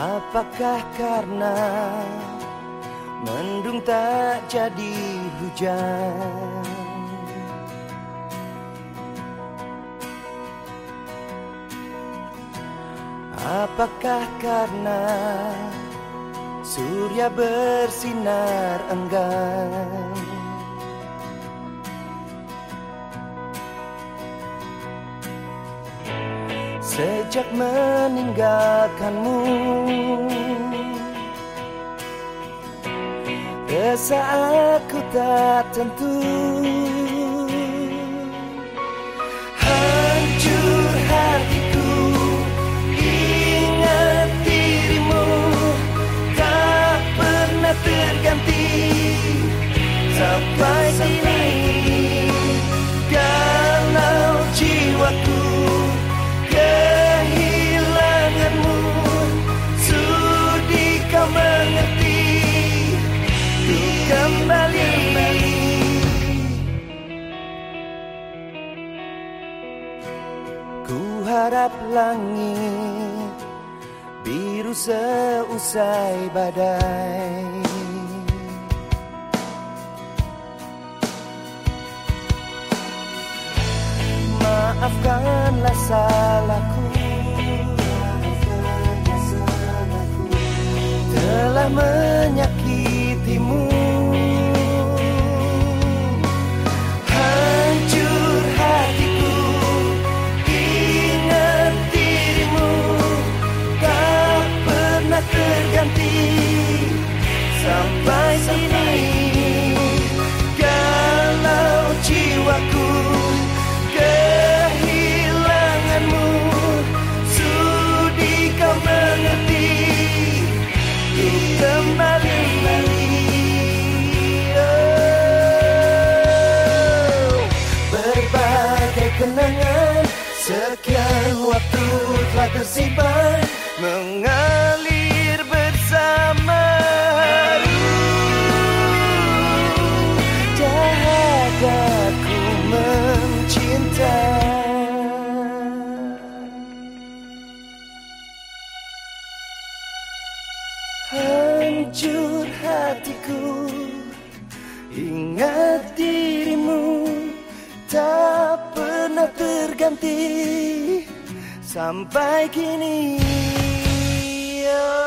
Apakah karena mendung tak jadi hujan? Apakah karena surya bersinar enggan Sejak meninggalkanmu Rasa aku tak tentu kembali. Ku harap langit Biru seusai badai. Maafkanlah salahku. Telah menyakitimu kenangan Sekian waktu telah tersimpan Mengalir bersama mencinta. Hancur hatiku Ingat dirimu pernah terganti Sampai kini oh.